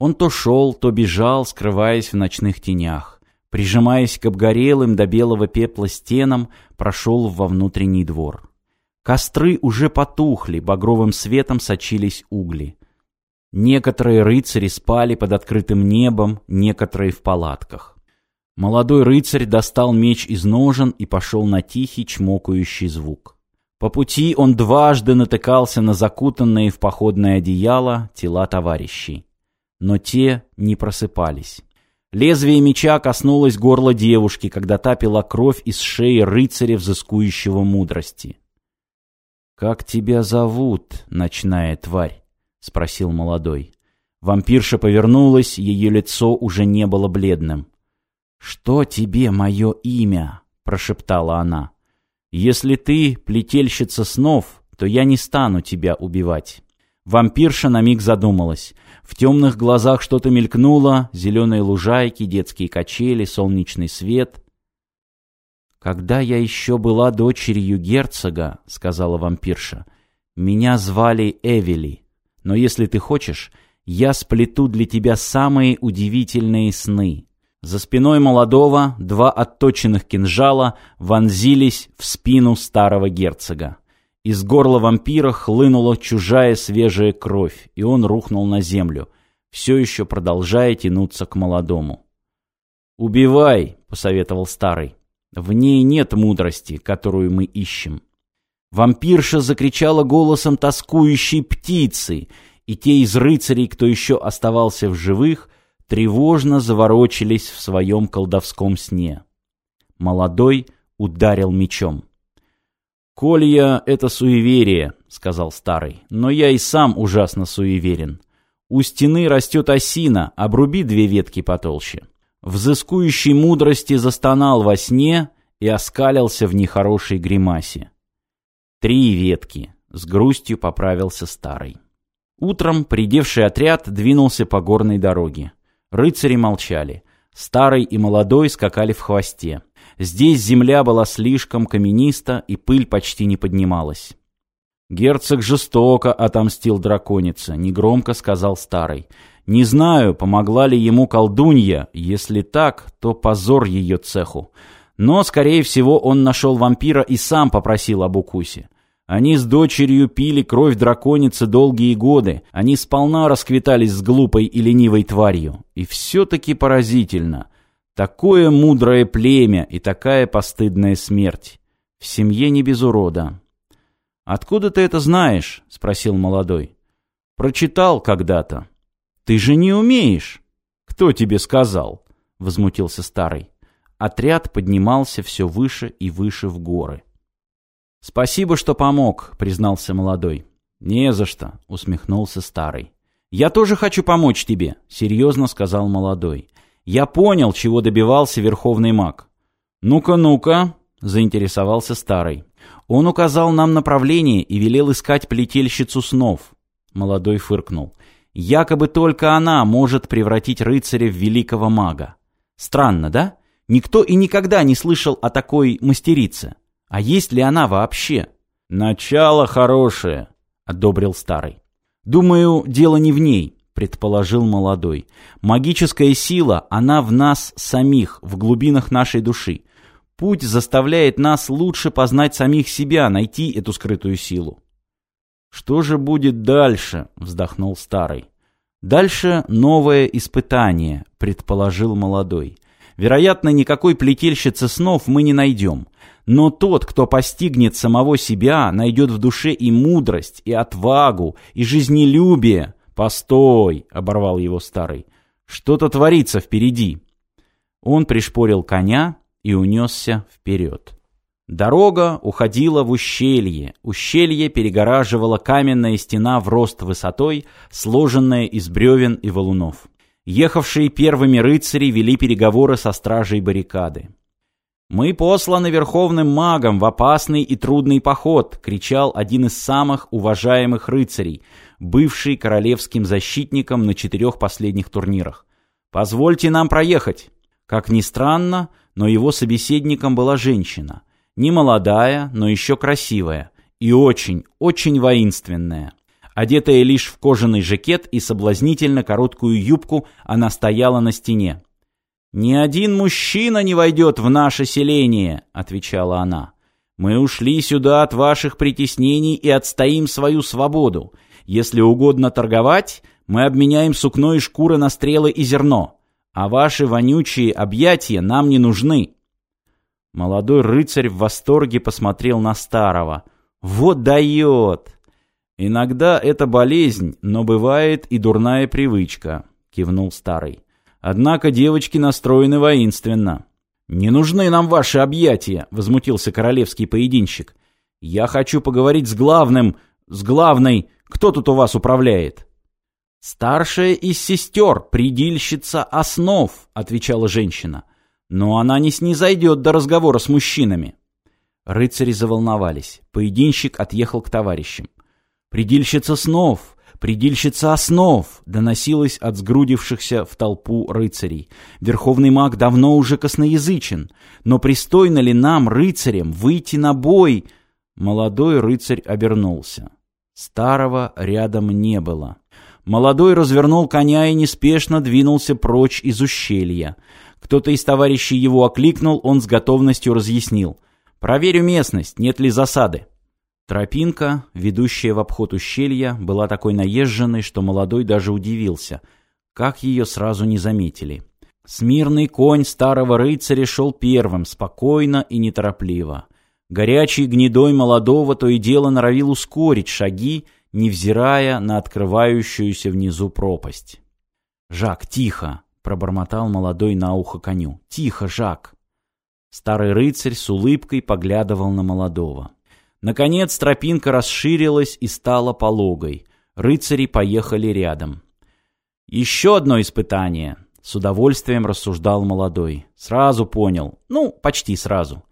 Он то шел, то бежал, скрываясь в ночных тенях. Прижимаясь к обгорелым до белого пепла стенам, прошел во внутренний двор. Костры уже потухли, багровым светом сочились угли. Некоторые рыцари спали под открытым небом, некоторые в палатках. Молодой рыцарь достал меч из ножен и пошел на тихий чмокающий звук. По пути он дважды натыкался на закутанные в походное одеяло тела товарищей. Но те не просыпались. Лезвие меча коснулось горла девушки, когда та пила кровь из шеи рыцаря, взыскующего мудрости. «Как тебя зовут, ночная тварь?» — спросил молодой. Вампирша повернулась, ее лицо уже не было бледным. «Что тебе мое имя?» — прошептала она. «Если ты плетельщица снов, то я не стану тебя убивать». Вампирша на миг задумалась. В темных глазах что-то мелькнуло, зеленые лужайки, детские качели, солнечный свет. «Когда я еще была дочерью герцога», — сказала вампирша, — «меня звали Эвели. Но если ты хочешь, я сплету для тебя самые удивительные сны». За спиной молодого два отточенных кинжала вонзились в спину старого герцога. Из горла вампира хлынула чужая свежая кровь, и он рухнул на землю, все еще продолжая тянуться к молодому. «Убивай!» — посоветовал старый. «В ней нет мудрости, которую мы ищем». Вампирша закричала голосом тоскующей птицы, и те из рыцарей, кто еще оставался в живых, тревожно заворочились в своем колдовском сне. Молодой ударил мечом. «Колья — это суеверие», — сказал старый, — «но я и сам ужасно суеверен. У стены растет осина, обруби две ветки потолще». Взыскующий мудрости застонал во сне и оскалился в нехорошей гримасе. «Три ветки», — с грустью поправился старый. Утром придевший отряд двинулся по горной дороге. Рыцари молчали. Старый и молодой скакали в хвосте. Здесь земля была слишком камениста, и пыль почти не поднималась. «Герцог жестоко отомстил драконице», — негромко сказал старый. «Не знаю, помогла ли ему колдунья. Если так, то позор ее цеху. Но, скорее всего, он нашел вампира и сам попросил об укусе. Они с дочерью пили кровь драконицы долгие годы. Они сполна расквитались с глупой и ленивой тварью. И все-таки поразительно. Такое мудрое племя и такая постыдная смерть. В семье не без урода. «Откуда ты это знаешь?» — спросил молодой. «Прочитал когда-то». «Ты же не умеешь!» «Кто тебе сказал?» — возмутился старый. Отряд поднимался все выше и выше в горы. «Спасибо, что помог», — признался молодой. «Не за что», — усмехнулся старый. «Я тоже хочу помочь тебе», — серьезно сказал молодой. «Я понял, чего добивался верховный маг». «Ну-ка, ну-ка», — заинтересовался старый. «Он указал нам направление и велел искать плетельщицу снов». Молодой фыркнул. «Якобы только она может превратить рыцаря в великого мага. Странно, да? Никто и никогда не слышал о такой мастерице. А есть ли она вообще? Начало хорошее, одобрил старый. Думаю, дело не в ней, предположил молодой. Магическая сила, она в нас самих, в глубинах нашей души. Путь заставляет нас лучше познать самих себя, найти эту скрытую силу. Что же будет дальше? вздохнул старый. Дальше новое испытание, предположил молодой. Вероятно, никакой плетельщицы снов мы не найдем. Но тот, кто постигнет самого себя, найдет в душе и мудрость, и отвагу, и жизнелюбие. «Постой!» — оборвал его старый. «Что-то творится впереди!» Он пришпорил коня и унесся вперед. Дорога уходила в ущелье. Ущелье перегораживала каменная стена в рост высотой, сложенная из бревен и валунов. Ехавшие первыми рыцари вели переговоры со стражей баррикады. «Мы посланы верховным магом в опасный и трудный поход», — кричал один из самых уважаемых рыцарей, бывший королевским защитником на четырех последних турнирах. «Позвольте нам проехать». Как ни странно, но его собеседником была женщина. Не молодая, но еще красивая. И очень, очень воинственная. Одетая лишь в кожаный жакет и соблазнительно короткую юбку, она стояла на стене. «Ни один мужчина не войдет в наше селение», — отвечала она. «Мы ушли сюда от ваших притеснений и отстоим свою свободу. Если угодно торговать, мы обменяем сукно и шкуры на стрелы и зерно. А ваши вонючие объятия нам не нужны». Молодой рыцарь в восторге посмотрел на старого. «Вот дает!» «Иногда это болезнь, но бывает и дурная привычка», — кивнул старый. «Однако девочки настроены воинственно». «Не нужны нам ваши объятия», — возмутился королевский поединщик. «Я хочу поговорить с главным, с главной. Кто тут у вас управляет?» «Старшая из сестер, предильщица основ», — отвечала женщина. «Но она не снизойдет до разговора с мужчинами». Рыцари заволновались. Поединщик отъехал к товарищам. «Предельщица снов! Предельщица основ!» доносилось от сгрудившихся в толпу рыцарей. Верховный маг давно уже косноязычен. Но пристойно ли нам, рыцарям, выйти на бой? Молодой рыцарь обернулся. Старого рядом не было. Молодой развернул коня и неспешно двинулся прочь из ущелья. Кто-то из товарищей его окликнул, он с готовностью разъяснил. «Проверю местность, нет ли засады». Тропинка, ведущая в обход ущелья, была такой наезженной, что молодой даже удивился. Как ее сразу не заметили. Смирный конь старого рыцаря шел первым, спокойно и неторопливо. Горячий гнедой молодого то и дело норовил ускорить шаги, невзирая на открывающуюся внизу пропасть. «Жак, тихо!» — пробормотал молодой на ухо коню. «Тихо, Жак!» Старый рыцарь с улыбкой поглядывал на молодого. Наконец тропинка расширилась и стала пологой. Рыцари поехали рядом. «Еще одно испытание», — с удовольствием рассуждал молодой. Сразу понял. Ну, почти сразу.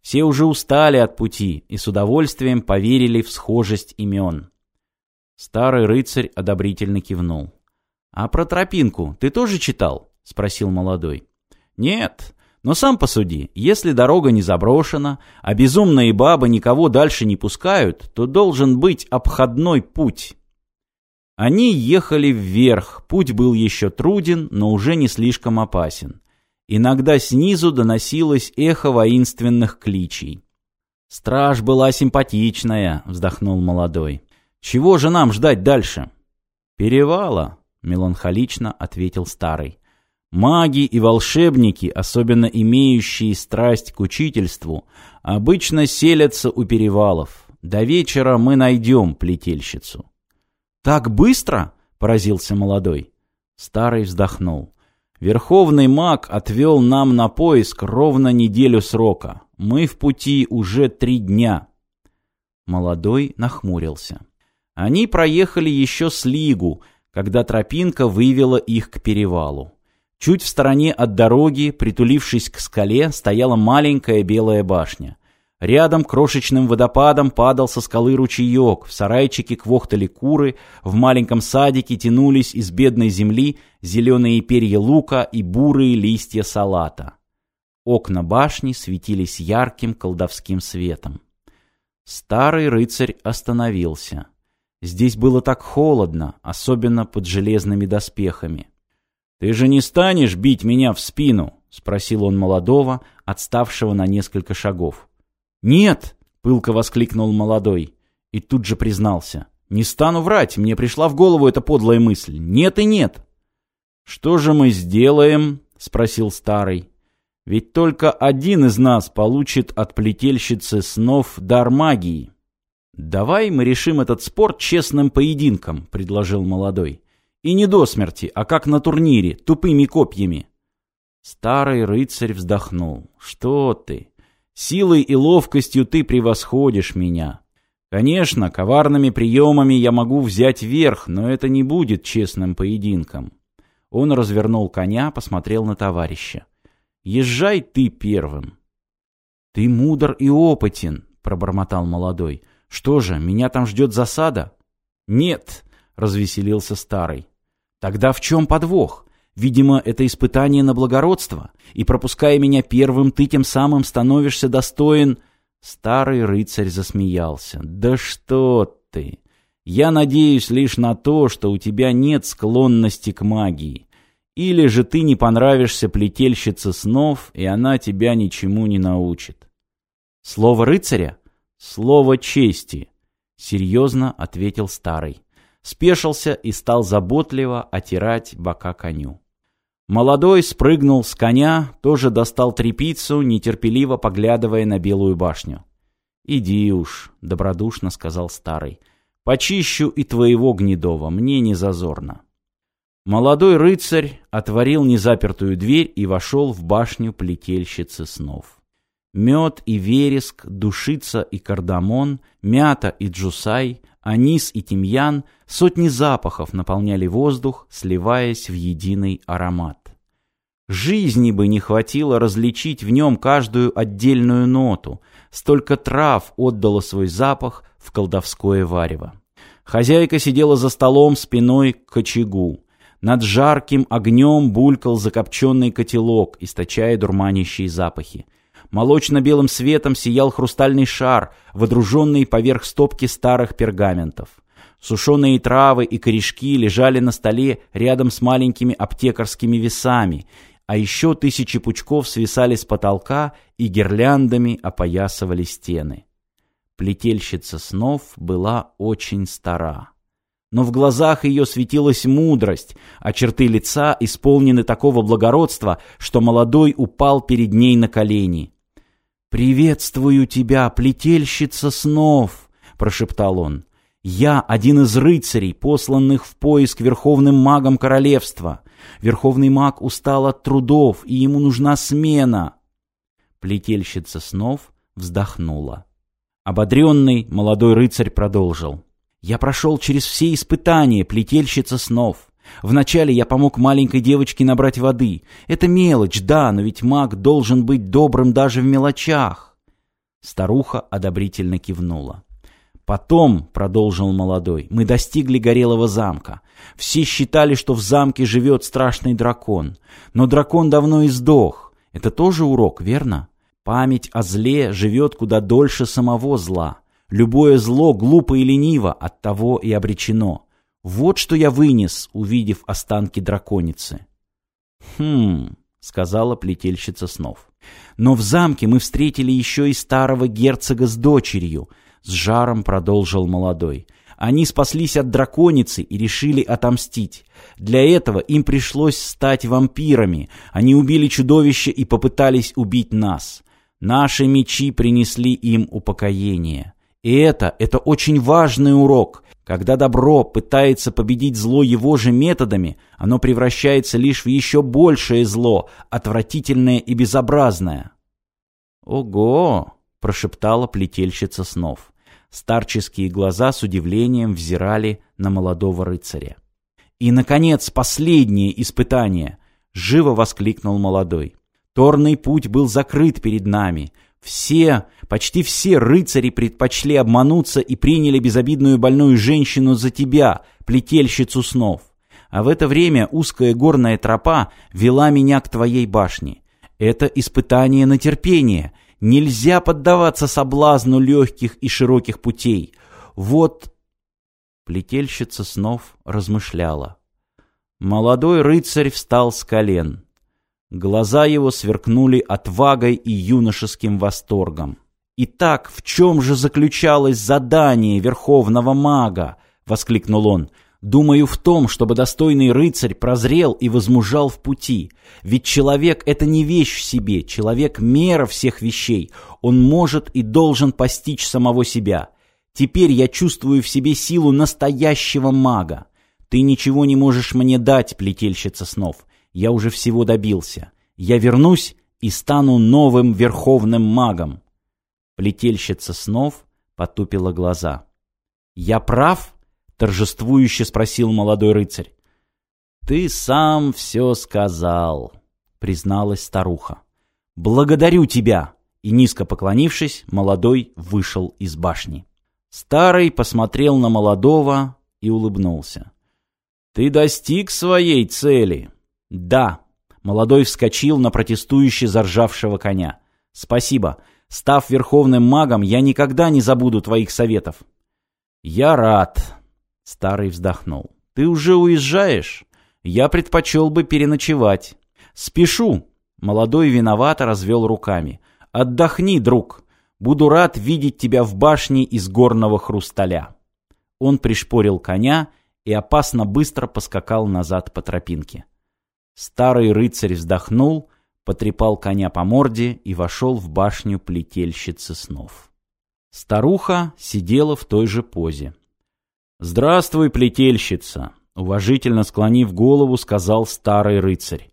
Все уже устали от пути и с удовольствием поверили в схожесть имен. Старый рыцарь одобрительно кивнул. «А про тропинку ты тоже читал?» — спросил молодой. «Нет, но сам посуди, если дорога не заброшена, а безумные бабы никого дальше не пускают, то должен быть обходной путь. Они ехали вверх, путь был еще труден, но уже не слишком опасен. Иногда снизу доносилось эхо воинственных кличей. «Страж была симпатичная», — вздохнул молодой. «Чего же нам ждать дальше?» «Перевала», — меланхолично ответил старый. Маги и волшебники, особенно имеющие страсть к учительству, обычно селятся у перевалов. До вечера мы найдем плетельщицу. «Так быстро?» — поразился молодой. Старый вздохнул. «Верховный маг отвел нам на поиск ровно неделю срока. Мы в пути уже три дня». Молодой нахмурился. Они проехали еще с лигу, когда тропинка вывела их к перевалу. Чуть в стороне от дороги, притулившись к скале, стояла маленькая белая башня. Рядом крошечным водопадом падал со скалы ручеек, в сарайчике квохтали куры, в маленьком садике тянулись из бедной земли зеленые перья лука и бурые листья салата. Окна башни светились ярким колдовским светом. Старый рыцарь остановился. Здесь было так холодно, особенно под железными доспехами. «Ты же не станешь бить меня в спину?» — спросил он молодого, отставшего на несколько шагов. «Нет!» — пылко воскликнул молодой. И тут же признался. «Не стану врать, мне пришла в голову эта подлая мысль. Нет и нет!» «Что же мы сделаем?» — спросил старый. «Ведь только один из нас получит от плетельщицы снов дар магии». «Давай мы решим этот спор честным поединком», — предложил молодой. И не до смерти, а как на турнире, тупыми копьями. Старый рыцарь вздохнул. Что ты? Силой и ловкостью ты превосходишь меня. Конечно, коварными приемами я могу взять верх, но это не будет честным поединком. Он развернул коня, посмотрел на товарища. Езжай ты первым. Ты мудр и опытен, пробормотал молодой. Что же, меня там ждет засада? Нет, развеселился старый. Тогда в чем подвох? Видимо, это испытание на благородство, и пропуская меня первым, ты тем самым становишься достоин... Старый рыцарь засмеялся. Да что ты! Я надеюсь лишь на то, что у тебя нет склонности к магии. Или же ты не понравишься плетельщице снов, и она тебя ничему не научит. Слово рыцаря? Слово чести, серьезно ответил старый. Спешился и стал заботливо отирать бока коню. Молодой спрыгнул с коня, тоже достал трепицу, нетерпеливо поглядывая на Белую башню. «Иди уж», — добродушно сказал старый. «Почищу и твоего гнедого, мне не зазорно». Молодой рыцарь отворил незапертую дверь и вошел в башню плетельщицы снов. Мед и вереск, душица и кардамон, мята и джусай, анис и тимьян, сотни запахов наполняли воздух, сливаясь в единый аромат. Жизни бы не хватило различить в нем каждую отдельную ноту, столько трав отдало свой запах в колдовское варево. Хозяйка сидела за столом спиной к очагу. Над жарким огнем булькал закопченный котелок, источая дурманящие запахи. Молочно-белым светом сиял хрустальный шар, водруженный поверх стопки старых пергаментов. Сушеные травы и корешки лежали на столе рядом с маленькими аптекарскими весами, а еще тысячи пучков свисали с потолка и гирляндами опоясывали стены. Плетельщица снов была очень стара. Но в глазах ее светилась мудрость, а черты лица исполнены такого благородства, что молодой упал перед ней на колени. «Приветствую тебя, плетельщица снов!» — прошептал он. «Я один из рыцарей, посланных в поиск верховным магом королевства. Верховный маг устал от трудов, и ему нужна смена». Плетельщица снов вздохнула. Ободренный молодой рыцарь продолжил. «Я прошел через все испытания, плетельщица снов. Вначале я помог маленькой девочке набрать воды. Это мелочь, да, но ведь маг должен быть добрым даже в мелочах. Старуха одобрительно кивнула. Потом, — продолжил молодой, — мы достигли Горелого замка. Все считали, что в замке живет страшный дракон. Но дракон давно издох. Это тоже урок, верно? Память о зле живет куда дольше самого зла. Любое зло глупо и лениво, оттого и обречено. Вот что я вынес, увидев останки драконицы. «Хм...» — сказала плетельщица снов. «Но в замке мы встретили еще и старого герцога с дочерью», — с жаром продолжил молодой. «Они спаслись от драконицы и решили отомстить. Для этого им пришлось стать вампирами. Они убили чудовище и попытались убить нас. Наши мечи принесли им упокоение. И это, это очень важный урок. Когда добро пытается победить зло его же методами, оно превращается лишь в еще большее зло, отвратительное и безобразное. «Ого!» — прошептала плетельщица снов. Старческие глаза с удивлением взирали на молодого рыцаря. «И, наконец, последнее испытание!» — живо воскликнул молодой. «Торный путь был закрыт перед нами. Все, почти все рыцари предпочли обмануться и приняли безобидную больную женщину за тебя, плетельщицу снов. А в это время узкая горная тропа вела меня к твоей башне. Это испытание на терпение. Нельзя поддаваться соблазну легких и широких путей. Вот... Плетельщица снов размышляла. Молодой рыцарь встал с колен. Глаза его сверкнули отвагой и юношеским восторгом. «Итак, в чем же заключалось задание верховного мага?» — воскликнул он. «Думаю в том, чтобы достойный рыцарь прозрел и возмужал в пути. Ведь человек — это не вещь в себе, человек — мера всех вещей. Он может и должен постичь самого себя. Теперь я чувствую в себе силу настоящего мага. Ты ничего не можешь мне дать, плетельщица снов. Я уже всего добился. Я вернусь и стану новым верховным магом. Плетельщица снов потупила глаза. «Я прав?» — торжествующе спросил молодой рыцарь. «Ты сам все сказал», — призналась старуха. «Благодарю тебя!» И, низко поклонившись, молодой вышел из башни. Старый посмотрел на молодого и улыбнулся. «Ты достиг своей цели!» «Да!» Молодой вскочил на протестующе заржавшего коня. «Спасибо. Став верховным магом, я никогда не забуду твоих советов». «Я рад». Старый вздохнул. «Ты уже уезжаешь? Я предпочел бы переночевать». «Спешу!» Молодой виновато развел руками. «Отдохни, друг. Буду рад видеть тебя в башне из горного хрусталя». Он пришпорил коня и опасно быстро поскакал назад по тропинке. Старый рыцарь вздохнул, потрепал коня по морде и вошел в башню плетельщицы снов. Старуха сидела в той же позе. «Здравствуй, плетельщица!» — уважительно склонив голову, сказал старый рыцарь.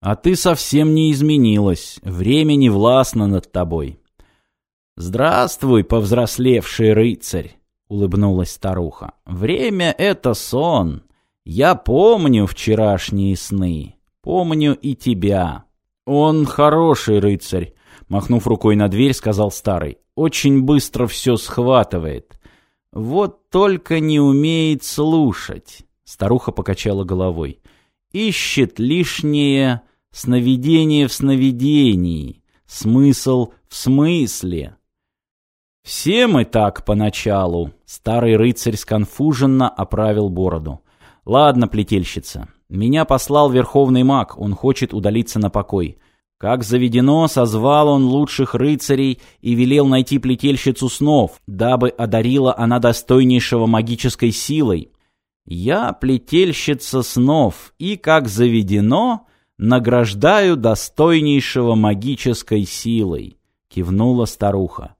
«А ты совсем не изменилась, время не властно над тобой». «Здравствуй, повзрослевший рыцарь!» — улыбнулась старуха. «Время — это сон. Я помню вчерашние сны. Помню и тебя». «Он хороший рыцарь», — махнув рукой на дверь, сказал старый. «Очень быстро все схватывает. Вот только не умеет слушать». Старуха покачала головой. «Ищет лишнее сновидение в сновидении, смысл в смысле». «Все мы так поначалу», — старый рыцарь сконфуженно оправил бороду. «Ладно, плетельщица, меня послал верховный маг, он хочет удалиться на покой. Как заведено, созвал он лучших рыцарей и велел найти плетельщицу снов, дабы одарила она достойнейшего магической силой. Я плетельщица снов, и, как заведено, награждаю достойнейшего магической силой, кивнула старуха.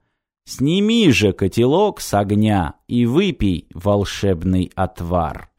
Сними же котелок с огня и выпей волшебный отвар.